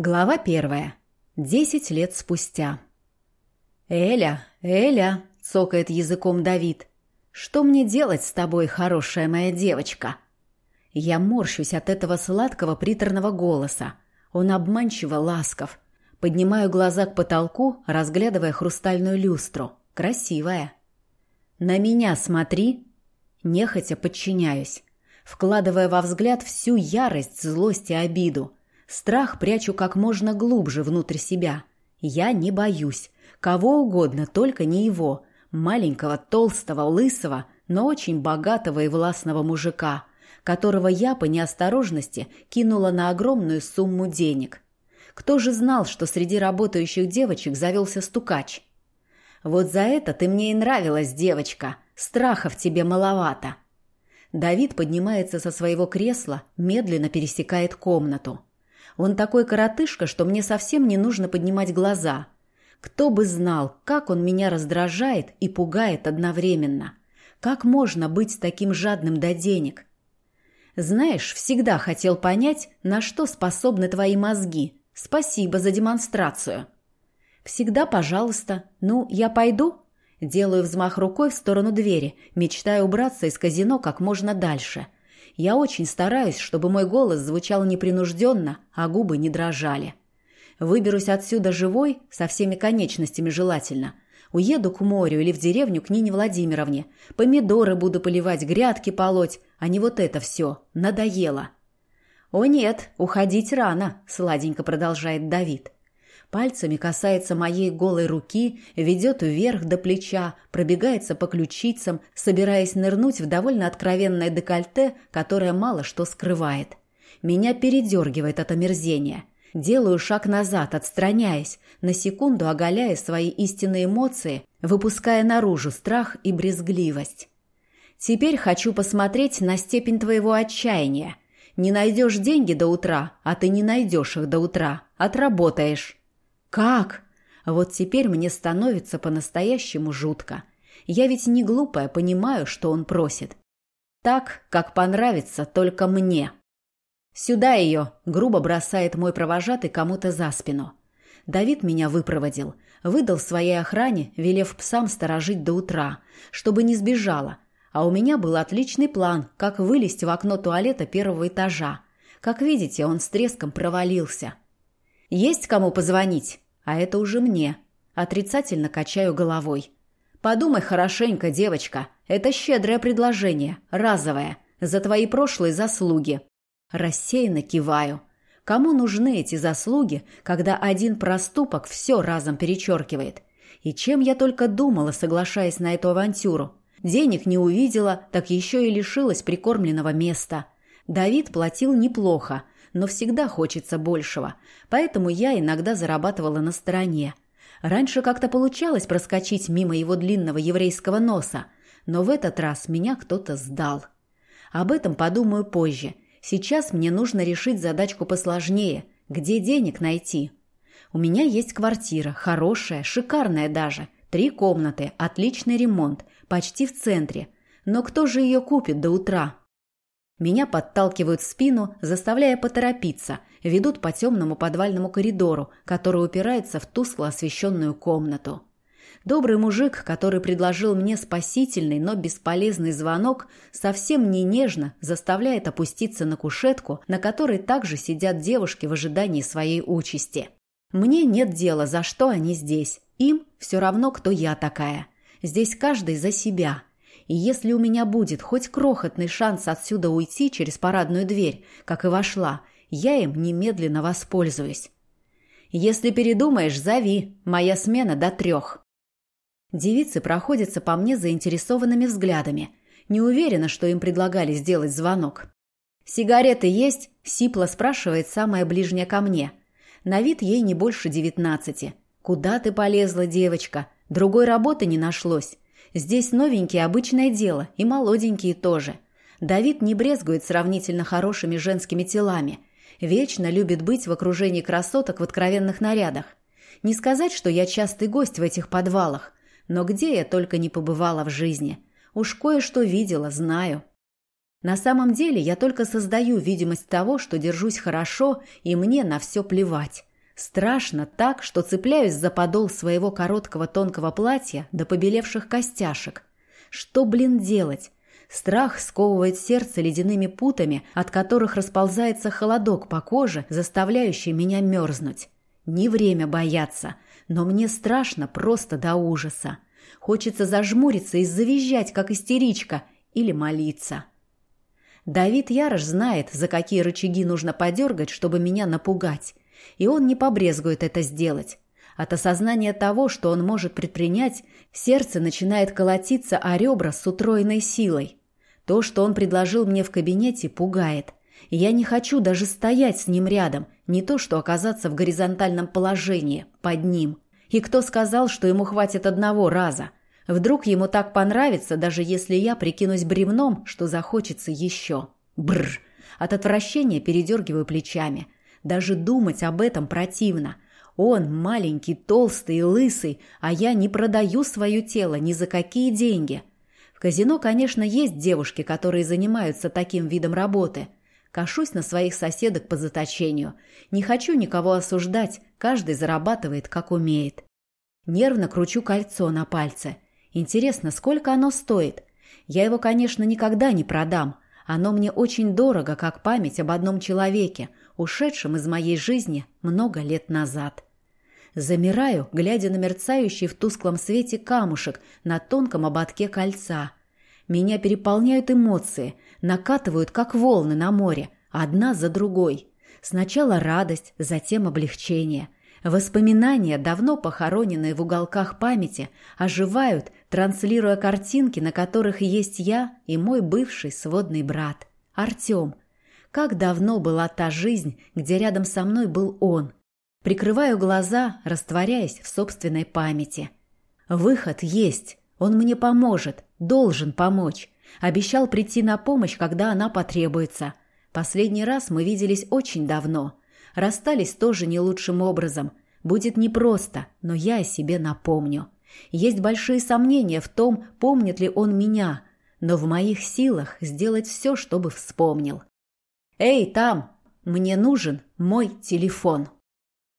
Глава первая. Десять лет спустя. «Эля, Эля!» — цокает языком Давид. «Что мне делать с тобой, хорошая моя девочка?» Я морщусь от этого сладкого приторного голоса. Он обманчиво ласков. Поднимаю глаза к потолку, разглядывая хрустальную люстру. Красивая. «На меня смотри!» Нехотя подчиняюсь, вкладывая во взгляд всю ярость, злость и обиду — Страх прячу как можно глубже внутрь себя. Я не боюсь. Кого угодно, только не его. Маленького, толстого, лысого, но очень богатого и властного мужика, которого я по неосторожности кинула на огромную сумму денег. Кто же знал, что среди работающих девочек завелся стукач? Вот за это ты мне и нравилась, девочка. Страхов тебе маловато. Давид поднимается со своего кресла, медленно пересекает комнату. Он такой коротышка, что мне совсем не нужно поднимать глаза. Кто бы знал, как он меня раздражает и пугает одновременно. Как можно быть таким жадным до денег? Знаешь, всегда хотел понять, на что способны твои мозги. Спасибо за демонстрацию. Всегда пожалуйста. Ну, я пойду? Делаю взмах рукой в сторону двери, мечтая убраться из казино как можно дальше – я очень стараюсь, чтобы мой голос звучал непринужденно, а губы не дрожали. Выберусь отсюда живой, со всеми конечностями желательно. Уеду к морю или в деревню к Нине Владимировне. Помидоры буду поливать, грядки полоть, а не вот это все. Надоело. «О нет, уходить рано», — сладенько продолжает Давид. Пальцами касается моей голой руки, ведет вверх до плеча, пробегается по ключицам, собираясь нырнуть в довольно откровенное декольте, которое мало что скрывает. Меня передергивает от омерзения. Делаю шаг назад, отстраняясь, на секунду оголяя свои истинные эмоции, выпуская наружу страх и брезгливость. Теперь хочу посмотреть на степень твоего отчаяния. Не найдешь деньги до утра, а ты не найдешь их до утра. Отработаешь. «Как?» Вот теперь мне становится по-настоящему жутко. Я ведь не глупая, понимаю, что он просит. Так, как понравится только мне. «Сюда ее!» — грубо бросает мой провожатый кому-то за спину. Давид меня выпроводил, выдал своей охране, велев псам сторожить до утра, чтобы не сбежала. А у меня был отличный план, как вылезть в окно туалета первого этажа. Как видите, он с треском провалился. Есть кому позвонить? А это уже мне. Отрицательно качаю головой. Подумай хорошенько, девочка. Это щедрое предложение, разовое, за твои прошлые заслуги. Рассеянно киваю. Кому нужны эти заслуги, когда один проступок все разом перечеркивает? И чем я только думала, соглашаясь на эту авантюру? Денег не увидела, так еще и лишилась прикормленного места. Давид платил неплохо, но всегда хочется большего, поэтому я иногда зарабатывала на стороне. Раньше как-то получалось проскочить мимо его длинного еврейского носа, но в этот раз меня кто-то сдал. Об этом подумаю позже. Сейчас мне нужно решить задачку посложнее. Где денег найти? У меня есть квартира, хорошая, шикарная даже. Три комнаты, отличный ремонт, почти в центре. Но кто же ее купит до утра? Меня подталкивают в спину, заставляя поторопиться, ведут по темному подвальному коридору, который упирается в тускло освещенную комнату. Добрый мужик, который предложил мне спасительный, но бесполезный звонок, совсем не нежно заставляет опуститься на кушетку, на которой также сидят девушки в ожидании своей участи. Мне нет дела, за что они здесь. Им все равно, кто я такая. Здесь каждый за себя – и если у меня будет хоть крохотный шанс отсюда уйти через парадную дверь, как и вошла, я им немедленно воспользуюсь. Если передумаешь, зови. Моя смена до трех. Девицы проходятся по мне заинтересованными взглядами. Не уверена, что им предлагали сделать звонок. «Сигареты есть?» – Сипла спрашивает самая ближняя ко мне. На вид ей не больше девятнадцати. «Куда ты полезла, девочка? Другой работы не нашлось. Здесь новенькие – обычное дело, и молоденькие тоже. Давид не брезгует сравнительно хорошими женскими телами. Вечно любит быть в окружении красоток в откровенных нарядах. Не сказать, что я частый гость в этих подвалах, но где я только не побывала в жизни. Уж кое-что видела, знаю. На самом деле я только создаю видимость того, что держусь хорошо, и мне на все плевать. Страшно так, что цепляюсь за подол своего короткого тонкого платья до побелевших костяшек. Что, блин, делать? Страх сковывает сердце ледяными путами, от которых расползается холодок по коже, заставляющий меня мерзнуть. Не время бояться, но мне страшно просто до ужаса. Хочется зажмуриться и завизжать, как истеричка, или молиться. Давид Ярош знает, за какие рычаги нужно подергать, чтобы меня напугать и он не побрезгует это сделать. От осознания того, что он может предпринять, сердце начинает колотиться о ребра с утроенной силой. То, что он предложил мне в кабинете, пугает. я не хочу даже стоять с ним рядом, не то что оказаться в горизонтальном положении, под ним. И кто сказал, что ему хватит одного раза? Вдруг ему так понравится, даже если я прикинусь бревном, что захочется еще. Бррр. От отвращения передергиваю плечами – даже думать об этом противно. Он маленький, толстый и лысый, а я не продаю свое тело ни за какие деньги. В казино, конечно, есть девушки, которые занимаются таким видом работы. Кашусь на своих соседок по заточению. Не хочу никого осуждать, каждый зарабатывает, как умеет. Нервно кручу кольцо на пальце. Интересно, сколько оно стоит? Я его, конечно, никогда не продам. Оно мне очень дорого, как память об одном человеке, ушедшем из моей жизни много лет назад. Замираю, глядя на мерцающий в тусклом свете камушек на тонком ободке кольца. Меня переполняют эмоции, накатывают, как волны на море, одна за другой. Сначала радость, затем облегчение. Воспоминания, давно похороненные в уголках памяти, оживают, транслируя картинки, на которых есть я и мой бывший сводный брат, Артем – как давно была та жизнь, где рядом со мной был он. Прикрываю глаза, растворяясь в собственной памяти. Выход есть. Он мне поможет, должен помочь. Обещал прийти на помощь, когда она потребуется. Последний раз мы виделись очень давно. Расстались тоже не лучшим образом. Будет непросто, но я о себе напомню. Есть большие сомнения в том, помнит ли он меня, но в моих силах сделать все, чтобы вспомнил. «Эй, там! Мне нужен мой телефон!»